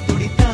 ದುಡಿತ